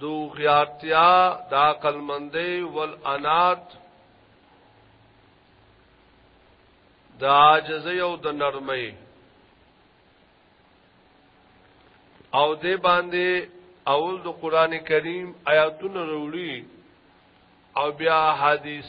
دو خیارتیا دا قلمندی والانات دا عاجزی او د نرمی او دې باندې اول د قران کریم آیاتونه وروړي او بیا حدیث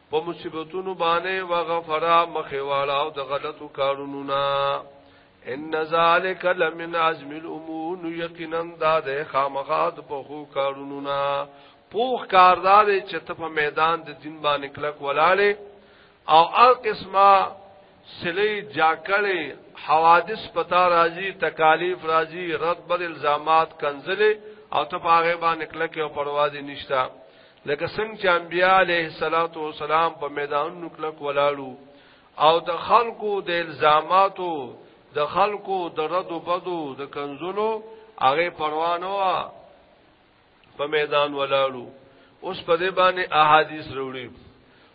په مصیبتونو باندې وغفرا مخواړه او د غلطو کارونو نه ان ذالک لمن عزم الامور یقینا دا د خامخات په خو کارونو نه پوخ کاردار چې ته په میدان د دین باندې کلک ولاړې او هر قسمه سلی جاکړې حوادث پتا راځي تکالیف راځي رد بد الزامات کنزلې او ته په هغه باندې کلک او پرواز نشتا لکه څنګه چې انبیاء علیه الصلاۃ والسلام په میدانونو کې لک ولاړو او د خلکو د الزاماتو د خلکو د رد او بدو د کنزلو هغه پروا نه و په میدان ولاړو اوس په دې باندې احادیث وروړي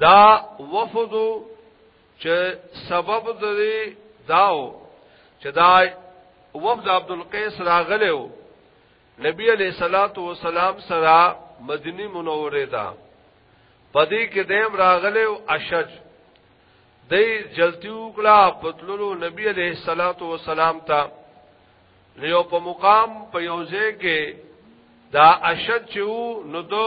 دا وفد چې سبب د داو چې دا وفد عبد القیس راغلو نبی علیہ الصلات والسلام سره مدینی منوره دا پدې کې دیم راغلو اشج دی جلتی وکړه پتللو نبی علیہ الصلات والسلام ته لیو په مقام په یوځه کې دا اشد چې نو دو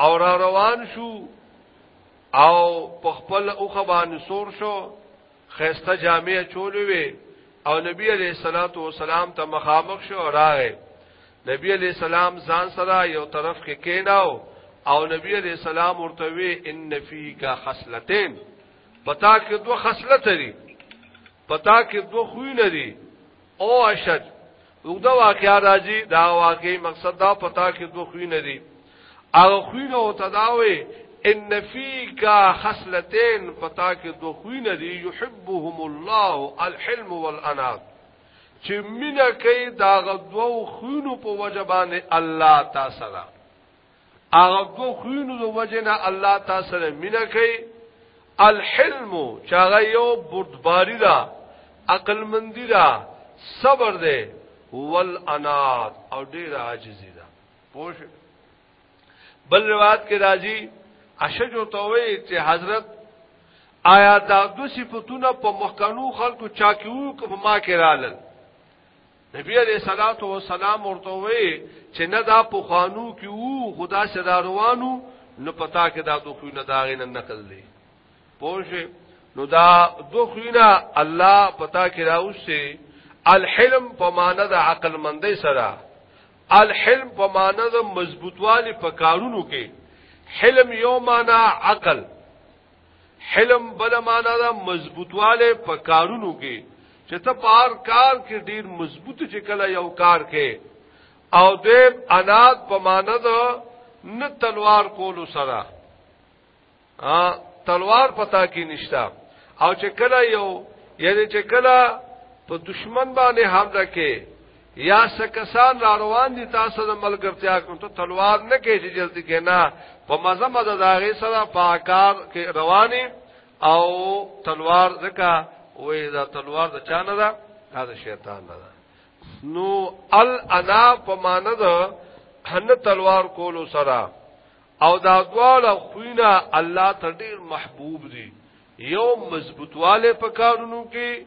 او را روان شو او په خپل اوخه باندې سور شو خيسته جامع چولې وي او نبی عليه الصلاه والسلام ته مخامخ شو راغی نبی عليه السلام ځان سره یو طرف کې کېناو او نبی عليه السلام ورته وی ان فيک خصلتين پتا کې دوه خصلت لري پتا کې دوه خوې لري او اشد وګدا واقعیا راځي دا واقعي مقصد دا پتا کې دوه خوې نه دي هغه خوې نو تداوي ان فیک خصلتين پتا کې دوه خوې نه دي يحبهم الله الحلم والانات چې مینا کوي دا غدو خوینو په وجبان الله تاسو هغه دو خوینو دو وجنه الله تا سره مینا کوي الحلم چاغه یو بردباری دا عقل مندی دا صبر دی والانات او ډیر عاجزی دا پوش بل روایت کې راځي اشج او توي چې حضرت آیا دا دو صفاتونه په مخکنو خلکو چا کیو په ما کې رالل نبی علیہ الصلات والسلام ورته وی چې نه دا په خوانو کې وو خدا صدا روانو نو پتا کې دا دوه نه داغې نه نقل دی پوه نو دا دوه نه الله پتا کې راوسه الحلم په معنا د عقل مندۍ سره الحلم په معنا د مضبوطوالي په کارونو کې حلم یو معنا عقل حلم بل معنا دا مضبوطواله په کارونو کې چې ته پار کار کې ډیر مضبوط چې کله یو کار کې او دیم انات په معنا دا نه تلوار کولو سره ا تلوار پتا کې نشتا او چې کله یو یعنی چې کله په دشمن باندې حمله کې یا سکسان را روان دي تاسو د ملګرتیا کوم ته تلوار نه کې چې جلدی کې نه په مزه مزه داغه سره پاکار کې رواني او تلوار زکا وې دا تلوار د چانه ده دا د شیطان نه ده نو الانا په معنی ده هن تلوار کولو سره او دا دواله خوینا الله ته ډیر محبوب دي یو مضبوطواله په کارونو کې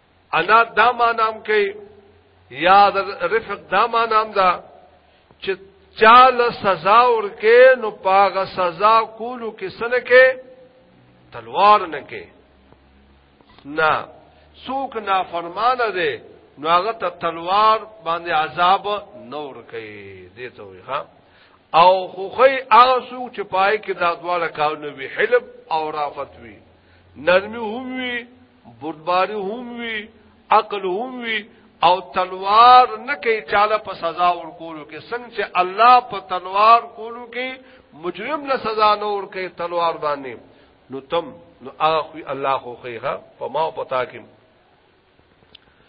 انا دا مانام کوي یا رفق دا مانام دا چې چاله سزا ورکې نو پاغه سزا کولو کې سن کې تلوار نه کې نه څوک نافرمانه دی نو هغه ته تلوار باندې عذاب نور کوي دې ته وي ها او خوخی هغه څوک چې پای کې دا دواړه کارونه وی حلم او رافت وی نرمي هم وی بردباری هم وی عقل هم وی او تلوار نه کوي چاله په سزا ورکولو کې څنګه چې الله په تلوار کولو کې مجرم له سزا نه ور کوي تلوار باندې نو تم نو اخوي الله خو خيغه په ما او پتا کې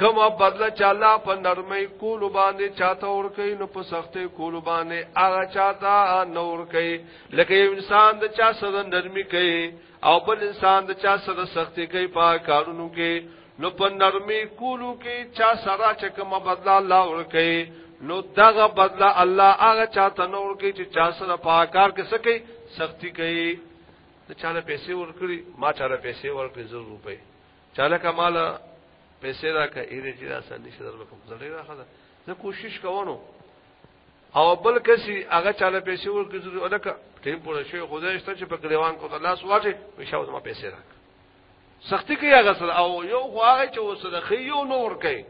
کومه بدله چې الله په نرمۍ کول باندې چاته ور کوي نو په سختۍ کول باندې هغه چاته نور کوي لکه انسان د چا سره نرمي کوي او بل انسان د چا سره سختي کوي په کارونو کې نو په نرمي کولو کې چا سره چې کومه بدله الله ور کوي نو دغه بدله الله هغه چاته نور کوي چې چا سره په کار کې سکي سختي کوي د چا له پیسې ور کړی ما چا له پیسې ور کړی 200 روپۍ چاله کمال پیسې را کا ایره چې را سړي شي درو کوم زړه را خدا زه کوشش کوونو او بل کسي هغه چاله پیسې ورکړي زه الکه ټیم پوره شي خدای شته چې په ګریوان کو الله سواټه مشاو زما پیسې راک سختی کوي هغه سره او یو خو هغه چې وسره خي یو نور کوي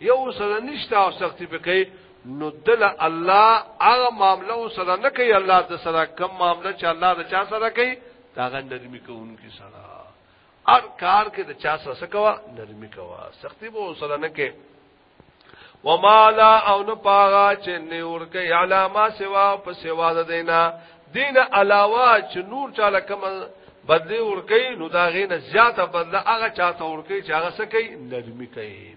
یو سره نشته او سختی په کوي نو دل الله هغه معاملو سره نه کوي الله د سره کم معاملې چې الله د چا سره کوي دا غندرمي کوونکی سره هر کار کې د چا سره سکوا نرمي کوا سختی به سره نه کې وما لا او نه پاغا چې نور کې علامه سوا په سوا د دینا دین علاوه چې نور چاله کوم بدلی ورکی نو دا غینه زیاته بدله هغه چاته ورکی چې هغه سکی نرمی کوي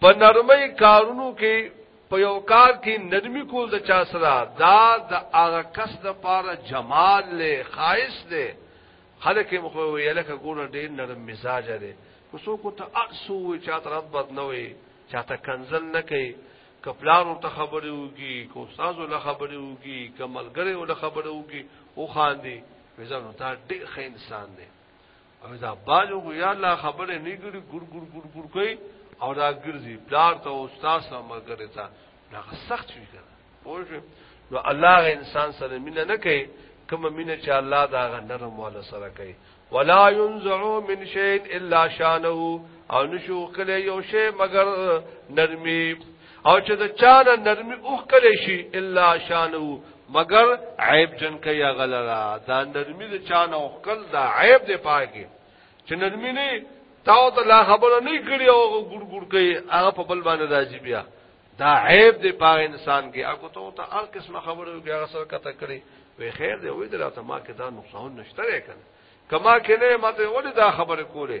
په نرمۍ کارونو کې په یو کار کې نرمي کول د چا سره دا د هغه کس د پاره جمال له خاص دی خلک یې مخه ویل کا ګور ډېر نرم مزاج دی کو سو کو ته اسو چا تر بد نه وي چا ته کنزل نه کوي کپلارو ته خبرې وږي کو استادو له خبرې وږي کملګرو له خبرې وږي او خان دی وزنو تا ډېر ښه انسان دی او دا باجو کو یا الله خبره نه ګړي ګور ګور ګور ګور کوي او دا ګرځي پلار ته او استاد سره مګره تا دا سخت شي کنه پوه نو الله انسان سره مینه نه کوي کوم مینه چې الله دا غ نرم والا سره کوي ولا ينزعو من شيء الا شانه او نشو کله یو شی مگر نرمي او چې د چانه نرمي اوخ کړي شي الا شانو مگر عیب جن کوي غلرا دا نرمي د چانه اوخ کل دا عیب دی پاګي چې نرمي نه تاو ته لا خبره نه کړی او ګور ګور کوي هغه په بل باندې راځي بیا دا عیب دی په انسان کې هغه ته ته هر قسمه خبره وي هغه سره کته کړی وی خیر دی وې دراته ما کې دا نقصان نشته کړي کما کې نه ماته ولې دا خبره کوله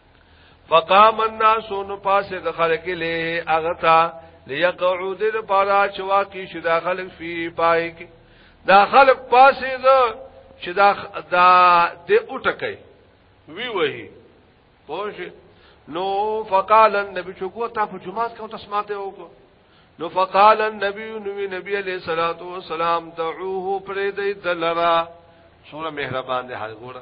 فقام الناس نو پاسه د خلق له اغتا ليقعود د پارا چوا کی شدا خلق فی پای کی دا خلق پاسه د چې دا دا د اوټکې وی وی پوه نو فقال النبي چې کو تا په جمعه کې او تسماته وکړه نو فقال النبي نو نبی عليه الصلاه والسلام دعوه پرې دې دلرا سوره مهربان دې حال ګوره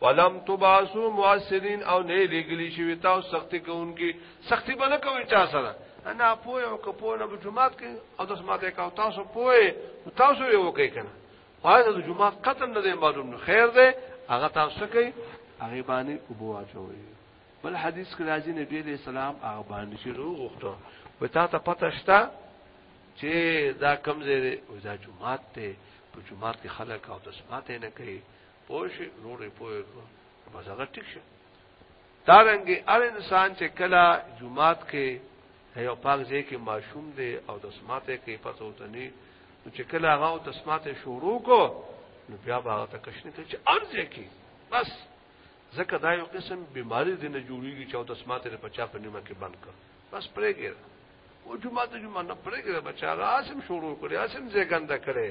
ولم تباسو موثرین او نه لګلی شوی تاسو سختی کوونکی سختی باندې کوي چا سره انا پوهه او کپونه په جمعات کې او د سماعت کا تاسو پوهه تاسو یو کوي کنه وایي د جمعات قتل نه معلوم نه خیر دی هغه تاسو کوي هغه باندې ابو اچوي بل حدیث کې راځي نبی علیہ السلام هغه باندې شروع غوښته و تا ته پته شته چې دا کمزې دا جمعات ته په جمعات کې خلک او د سماعت نه کوي پوه شي نورې پوه کو بس هغه ټیک شه دارنګي هر انسان چې کله جمعات کې یو پاک ځای کې ماشوم دی او د سماته کې پته وتني چې کله هغه د سماته شروع کو نو بیا به هغه تکشنه ته چې ارزه کې بس ځکه دا یو قسم بیماری دی نه جوړیږي چې او د سماته په چا په نیمه کې بند کړ بس پرېګر او جمعه ته جمعه نه پرېګر بچا راسم شروع کړی اسم ځای ګنده کړي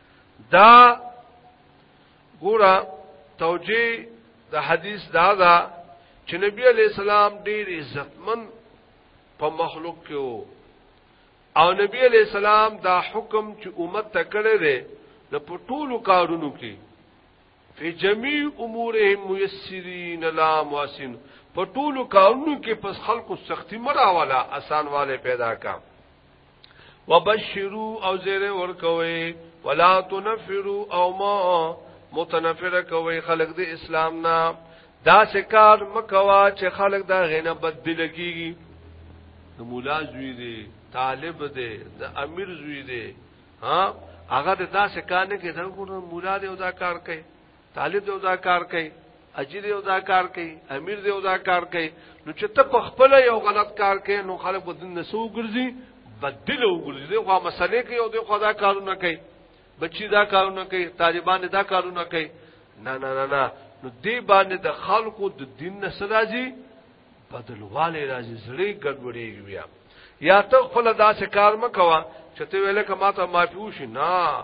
دا ګوره توجیه د حدیث دا دا چې نبی علی السلام ډیر عزتمن په مخلوق کې وو او نبی علی السلام دا حکم چې امت ته کړی دی نو په ټولو کارونو کې فی جميع امورهم میسرین لا مواسن په ټولو کارونو کې پس خلکو سختی مراواله آسان والے پیدا کړه وبشروا او زیر ور کوي ولا تنفروا او ما متنفر کوي خلق د اسلام نه دا شکار مکوا چې خلق دا غینه بد دلګي د مولا زوی دی طالب دی د امیر زوی دی ها هغه دا شکار نه کوي دا مولا دی او دا کار کوي طالب دی دا کار کوي اجیر دی دا کار کوي امیر دی دا کار کوي نو چې ته په خپل یو غلط کار کوي نو خلک په دین نسو ګرځي بدل وګرځي دی خو مسلې کوي او دی خو دا کارونه کوي بچی دا کارونه کوي طالبان دا کارونه کوي نه نه نه نه نو دی باندې د خلکو د دین نسل راځي بدلواله راځي زړه ګډوډي بیا یا ته خپل داسې کار مکوا چې ته ویل کما ته معافي وشي نه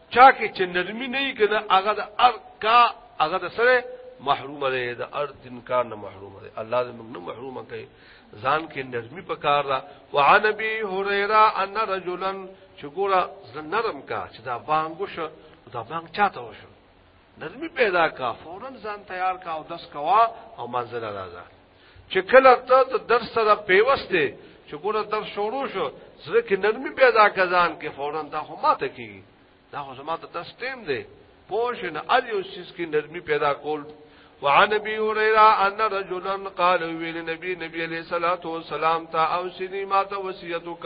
چا کې چې نرمي نه یې کنه هغه د ار کا هغه د سره محروم دی د ار دین کار نه محروم دی الله دې موږ نه محروم کړي ځان کې نرمي پکار را وعن ابي هريره ان رجلا شګورا نرم کا چې دا بانګو شو دا بانګ چاته وشو نرمي پیدا کا فورن ځان تیار کا او دس کوا او منزل راځه چې کله ته د درس سره پیوسته چې ګوره درس شروع شو زړه کې نرمي پیدا کزان کې فورا دا خو ماته کیږي دا خو زما ته درس ټیم دی پوه نه ال یو چیز کې نرمي پیدا کول وعن ابي هريره ان رجلا قال ويل نبي نبي عليه الصلاه والسلام تا اوسني ما ته وصيتك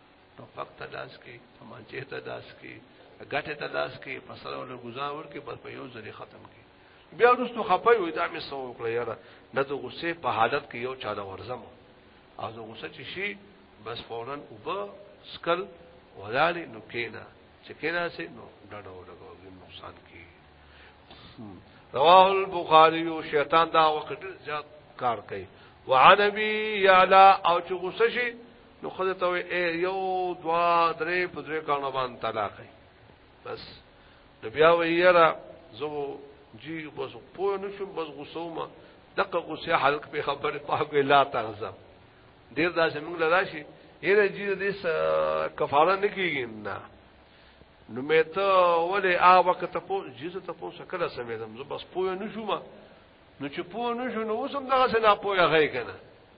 ټوپک ته لاس کې تمانچې ته لاس کې ګټه ته لاس کې په سره ول گزار ورکې بس په یو ځلې ختم کې بیا وروسته خپای وې دا مې سو وکړه یاره د غصې په حالت کې یو چاله ورزم او زه غصه چې شي بس فورا وب سکل ولاله نو کېنا چې کېنا سي نو ډډه ولګوي نقصان کې رواه البخاری او شیطان دا وخت زیات کار کوي وعن ابي يعلى او چې غصه شي نو خدای ته وې یو دوا درې په درې کانو باندې طلاق بس نو بیا وې یرا زو جی بس په نشم بس غوسو ما دغه غوسه حلق په خبره پاګه لا تغزم ډیر دا چې موږ لدا شي یره جی دې کفاره نه کیږي نه نو مې ته ولې آ وخت ته پو جیزه ته پو سکله سمې دم زو بس په نشم نو چې په نشم نو اوسم دغه سنا پوهه غي کنه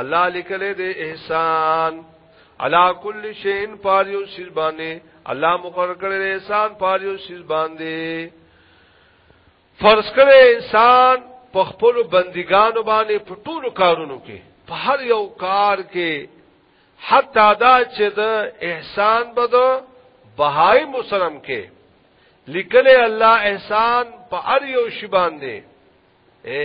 الله لیکلې دې احسان علا کل شین پاریو سیز باندې الله مقرر کړی دې احسان پاریو سیز باندې فرض کړی انسان په خپل بندګانو باندې په ټولو کارونو کې په هر یو کار کې حتی دا چې د احسان بده بهای مسلم کې لیکل الله احسان په ار یو شی باندې اے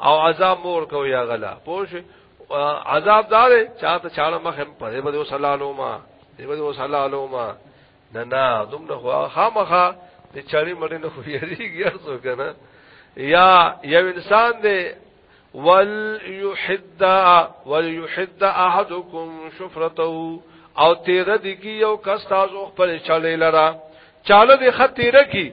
او عذاب مور کو یا غلا پوش عذاب دار چاته چاړه مخ په دې بده وسلالو ما دې بده وسلالو ما نه نه دوم نه خو خامخه د چړی مړی نه خو یریږي ارزو کنه یا یو انسان دی ول یحد ول یحد احدکم شفرته او تیر دی کی یو کس تاسو خپل چړی لرا چاله دی خطیره کی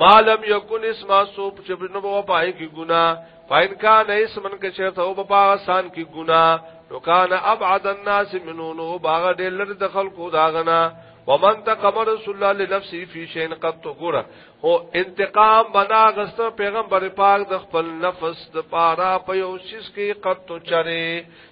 ما لم یکن اسم سوب چې بنو په پای کې ګنا فین کان اسمن کې شرط او په پاکستان کې ګنا نو کان ابعد الناس منو نو باغ دې لر د خلکو داغنا ومن تقم رسول الله لنفسه فی شین قد تغره هو انتقام بنا غست پیغمبر پاک د خپل نفس د پارا په یو شیس کې قد تو چره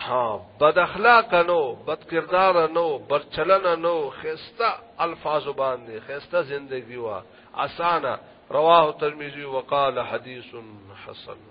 ها بد اخلاق نو بد کردار نو بد چلن نو خسته الفاظ باندې خسته زندگی وا اسانه رواه ترمذی وقال حدیث حسن